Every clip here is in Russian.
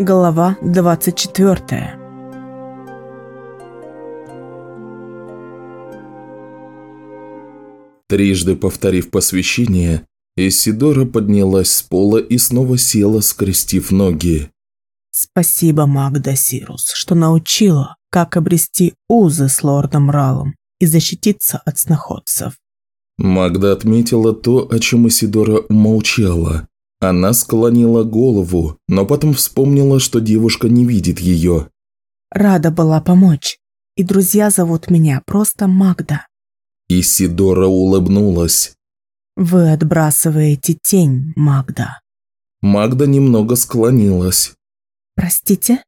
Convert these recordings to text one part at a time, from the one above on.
Глава 24 Трижды повторив посвящение, Исидора поднялась с пола и снова села, скрестив ноги. Спасибо, Магда Сирус, что научила, как обрести узы с лордом Ралом и защититься от сноходцев. Магда отметила то, о чем Исидора умолчала. Она склонила голову, но потом вспомнила, что девушка не видит ее. Рада была помочь. И друзья зовут меня просто Магда. Исидора улыбнулась. Вы отбрасываете тень, Магда. Магда немного склонилась. Простите?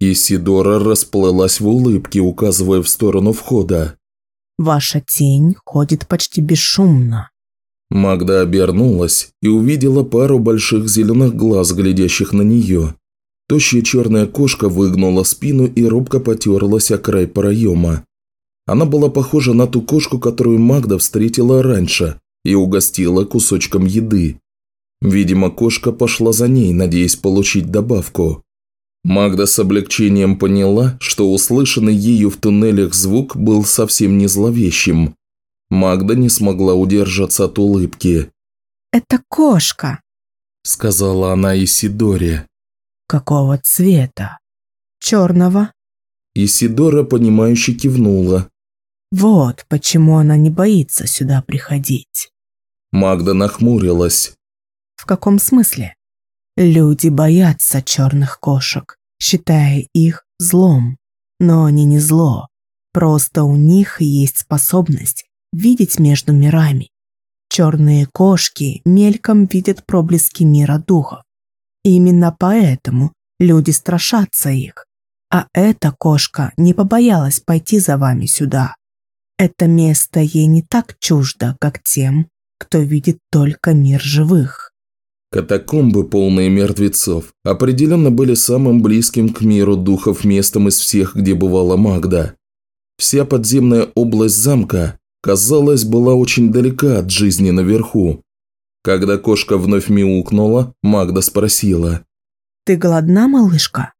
Исидора расплылась в улыбке, указывая в сторону входа. Ваша тень ходит почти бесшумно. Магда обернулась и увидела пару больших зеленых глаз, глядящих на нее. Тощая черная кошка выгнула спину и робко потерлась о край проема. Она была похожа на ту кошку, которую Магда встретила раньше и угостила кусочком еды. Видимо, кошка пошла за ней, надеясь получить добавку. Магда с облегчением поняла, что услышанный ею в туннелях звук был совсем не зловещим. Магда не смогла удержаться от улыбки. «Это кошка», – сказала она Исидоре. «Какого цвета? Черного?» Исидора, понимающе кивнула. «Вот почему она не боится сюда приходить». Магда нахмурилась. «В каком смысле?» Люди боятся черных кошек, считая их злом. Но они не зло. Просто у них есть способность видеть между мирами. Черные кошки мельком видят проблески мира духов. Именно поэтому люди страшатся их. А эта кошка не побоялась пойти за вами сюда. Это место ей не так чуждо, как тем, кто видит только мир живых. Катакомбы, полные мертвецов, определенно были самым близким к миру духов местом из всех, где бывала Магда. Вся подземная область замка, казалось, была очень далека от жизни наверху. Когда кошка вновь мяукнула, Магда спросила. «Ты голодна, малышка?»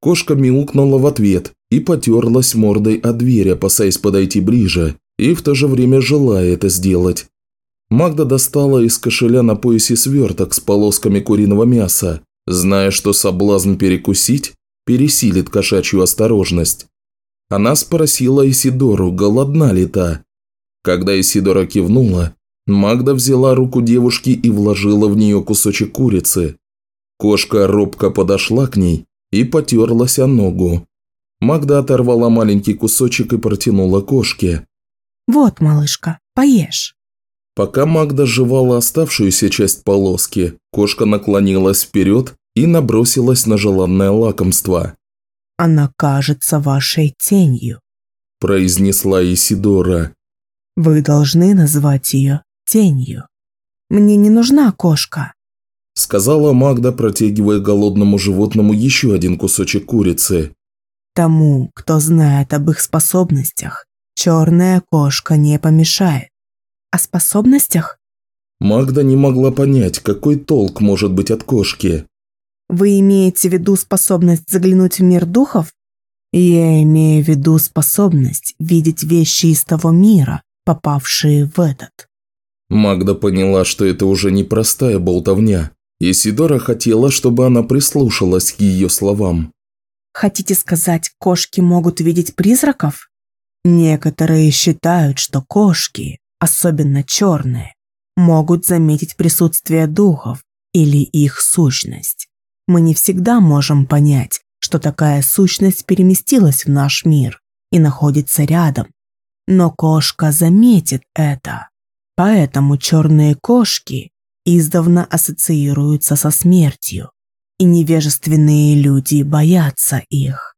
Кошка мяукнула в ответ и потерлась мордой о дверь, опасаясь подойти ближе, и в то же время желая это сделать. Магда достала из кошеля на поясе сверток с полосками куриного мяса, зная, что соблазн перекусить пересилит кошачью осторожность. Она спросила Исидору, голодна ли та. Когда Исидора кивнула, Магда взяла руку девушки и вложила в нее кусочек курицы. Кошка робко подошла к ней и потерлась о ногу. Магда оторвала маленький кусочек и протянула кошке. «Вот, малышка, поешь». Пока Магда жевала оставшуюся часть полоски, кошка наклонилась вперед и набросилась на желанное лакомство. «Она кажется вашей тенью», – произнесла Исидора. «Вы должны назвать ее тенью. Мне не нужна кошка», – сказала Магда, протягивая голодному животному еще один кусочек курицы. «Тому, кто знает об их способностях, черная кошка не помешает о способностях?» Магда не могла понять, какой толк может быть от кошки. «Вы имеете в виду способность заглянуть в мир духов?» «Я имею в виду способность видеть вещи из того мира, попавшие в этот». Магда поняла, что это уже не простая болтовня. Исидора хотела, чтобы она прислушалась к ее словам. «Хотите сказать, кошки могут видеть призраков?» Некоторые считают, что кошки особенно черные, могут заметить присутствие духов или их сущность. Мы не всегда можем понять, что такая сущность переместилась в наш мир и находится рядом. Но кошка заметит это. Поэтому черные кошки издавна ассоциируются со смертью, и невежественные люди боятся их.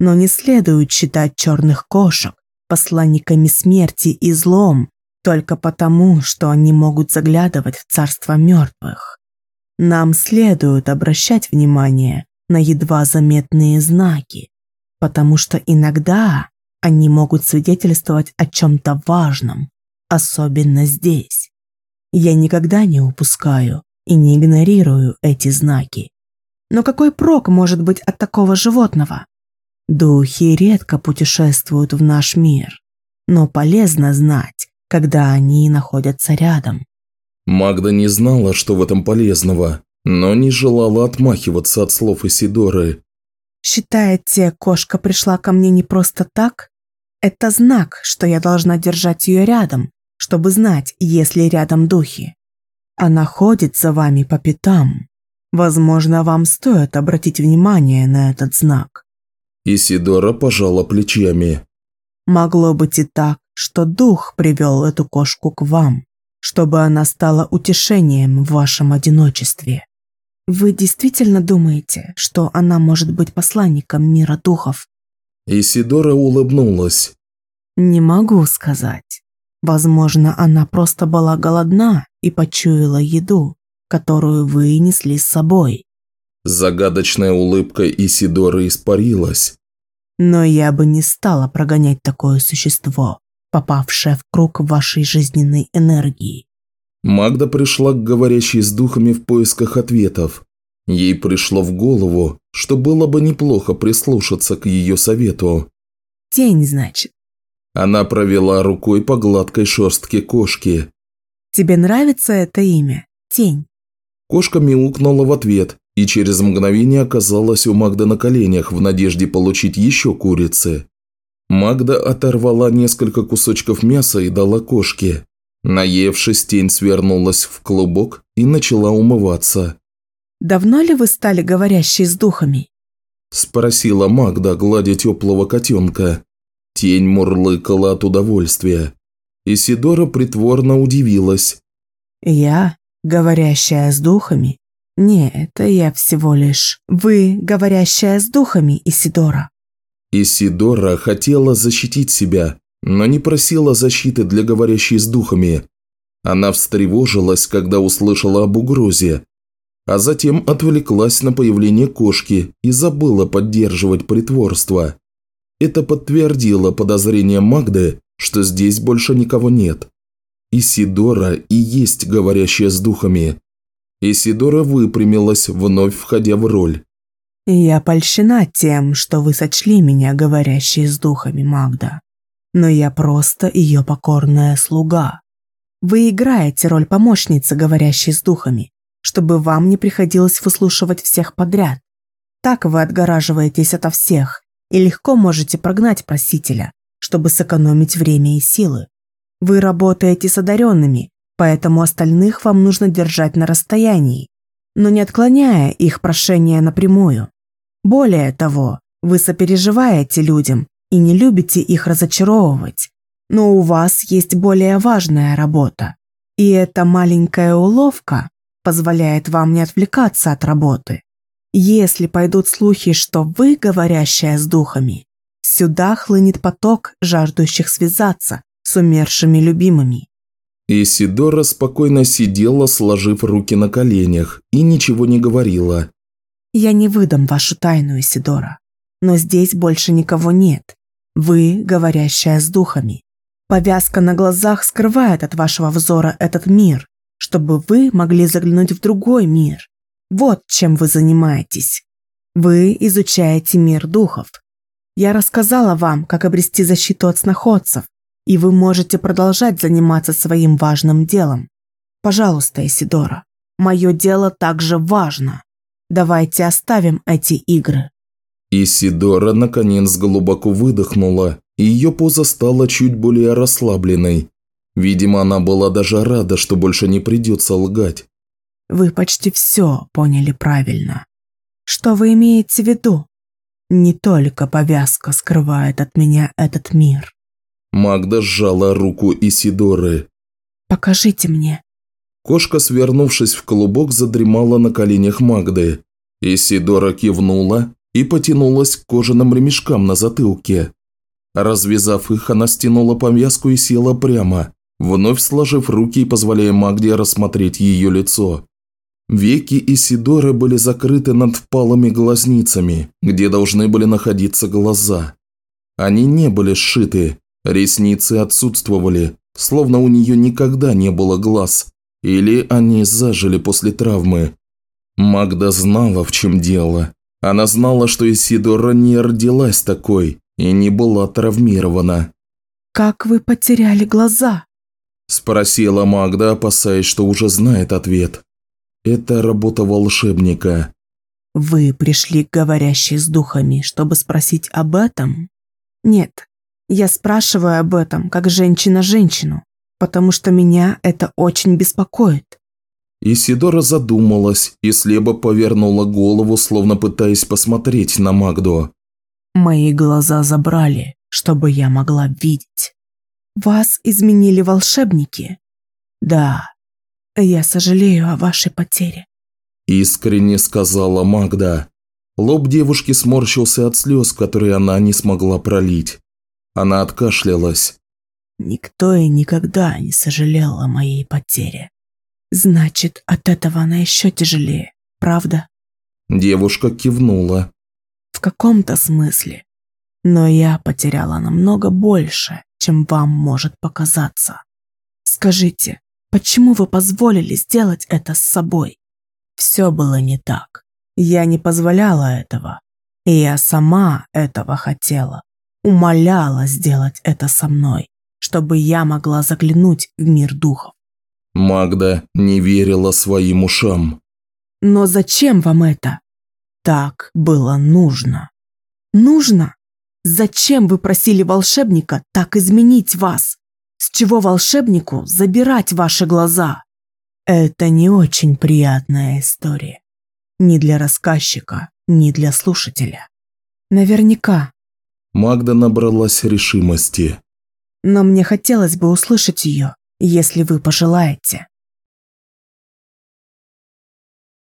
Но не следует считать черных кошек посланниками смерти и злом только потому, что они могут заглядывать в царство мертвых. Нам следует обращать внимание на едва заметные знаки, потому что иногда они могут свидетельствовать о чем-то важном, особенно здесь. Я никогда не упускаю и не игнорирую эти знаки. Но какой прок может быть от такого животного? Духи редко путешествуют в наш мир, но полезно знать, когда они находятся рядом. Магда не знала, что в этом полезного, но не желала отмахиваться от слов Исидоры. «Считаете, кошка пришла ко мне не просто так? Это знак, что я должна держать ее рядом, чтобы знать, есть ли рядом духи. Она ходит за вами по пятам. Возможно, вам стоит обратить внимание на этот знак». Исидора пожала плечами. «Могло быть и так, что дух привел эту кошку к вам, чтобы она стала утешением в вашем одиночестве. Вы действительно думаете, что она может быть посланником мира духов? Исидора улыбнулась. Не могу сказать. Возможно, она просто была голодна и почуяла еду, которую вы несли с собой. Загадочная улыбка Исидоры испарилась. Но я бы не стала прогонять такое существо попавшая в круг вашей жизненной энергии. Магда пришла к говорящей с духами в поисках ответов. Ей пришло в голову, что было бы неплохо прислушаться к ее совету. «Тень, значит?» Она провела рукой по гладкой шерстке кошки. «Тебе нравится это имя? Тень?» Кошка мяукнула в ответ и через мгновение оказалась у Магды на коленях в надежде получить еще курицы. Магда оторвала несколько кусочков мяса и дала кошке. Наевшись, тень свернулась в клубок и начала умываться. «Давно ли вы стали говорящей с духами?» Спросила Магда, гладя теплого котенка. Тень мурлыкала от удовольствия. Исидора притворно удивилась. «Я, говорящая с духами? Нет, это я всего лишь... Вы, говорящая с духами, Исидора?» Исидора хотела защитить себя, но не просила защиты для говорящей с духами. Она встревожилась, когда услышала об угрозе, а затем отвлеклась на появление кошки и забыла поддерживать притворство. Это подтвердило подозрение Магды, что здесь больше никого нет. Исидора и есть говорящая с духами. Исидора выпрямилась, вновь входя в роль. «Я польщена тем, что вы сочли меня говорящей с духами, Магда. Но я просто ее покорная слуга. Вы играете роль помощницы, говорящей с духами, чтобы вам не приходилось выслушивать всех подряд. Так вы отгораживаетесь ото всех и легко можете прогнать просителя, чтобы сэкономить время и силы. Вы работаете с одаренными, поэтому остальных вам нужно держать на расстоянии, но не отклоняя их прошения напрямую. Более того, вы сопереживаете людям и не любите их разочаровывать, но у вас есть более важная работа. И эта маленькая уловка позволяет вам не отвлекаться от работы. Если пойдут слухи, что вы говорящая с духами, сюда хлынет поток жаждущих связаться с умершими любимыми. Исидора спокойно сидела, сложив руки на коленях, и ничего не говорила. Я не выдам вашу тайну, Исидора. Но здесь больше никого нет. Вы, говорящая с духами. Повязка на глазах скрывает от вашего взора этот мир, чтобы вы могли заглянуть в другой мир. Вот чем вы занимаетесь. Вы изучаете мир духов. Я рассказала вам, как обрести защиту от сноходцев, и вы можете продолжать заниматься своим важным делом. Пожалуйста, Исидора, мое дело также важно. Давайте оставим эти игры». Исидора наконец глубоко выдохнула, и ее поза стала чуть более расслабленной. Видимо, она была даже рада, что больше не придется лгать. «Вы почти все поняли правильно. Что вы имеете в виду? Не только повязка скрывает от меня этот мир». Магда сжала руку Исидоры. «Покажите мне». Кошка, свернувшись в клубок, задремала на коленях Магды. Исидора кивнула и потянулась к кожаным ремешкам на затылке. Развязав их, она стянула повязку и села прямо, вновь сложив руки и позволяя Магде рассмотреть ее лицо. Веки Исидоры были закрыты над впалыми глазницами, где должны были находиться глаза. Они не были сшиты, ресницы отсутствовали, словно у нее никогда не было глаз, или они зажили после травмы. Магда знала, в чем дело. Она знала, что Исидора не родилась такой и не была травмирована. «Как вы потеряли глаза?» – спросила Магда, опасаясь, что уже знает ответ. Это работа волшебника. «Вы пришли к говорящей с духами, чтобы спросить об этом?» «Нет, я спрашиваю об этом, как женщина женщину, потому что меня это очень беспокоит». Исидора задумалась и слепо повернула голову, словно пытаясь посмотреть на Магду. «Мои глаза забрали, чтобы я могла видеть». «Вас изменили волшебники?» «Да, я сожалею о вашей потере». Искренне сказала Магда. Лоб девушки сморщился от слез, которые она не смогла пролить. Она откашлялась. Никто и никогда не сожалел о моей потере. Значит, от этого она еще тяжелее, правда? Девушка кивнула. В каком-то смысле. Но я потеряла намного больше, чем вам может показаться. Скажите, почему вы позволили сделать это с собой? Все было не так. Я не позволяла этого. И я сама этого хотела. Умоляла сделать это со мной, чтобы я могла заглянуть в мир духов. Магда не верила своим ушам. Но зачем вам это? Так было нужно. Нужно? Зачем вы просили волшебника так изменить вас? С чего волшебнику забирать ваши глаза? Это не очень приятная история. Ни для рассказчика, ни для слушателя. Наверняка. Магда набралась решимости. Но мне хотелось бы услышать ее если вы пожелаете.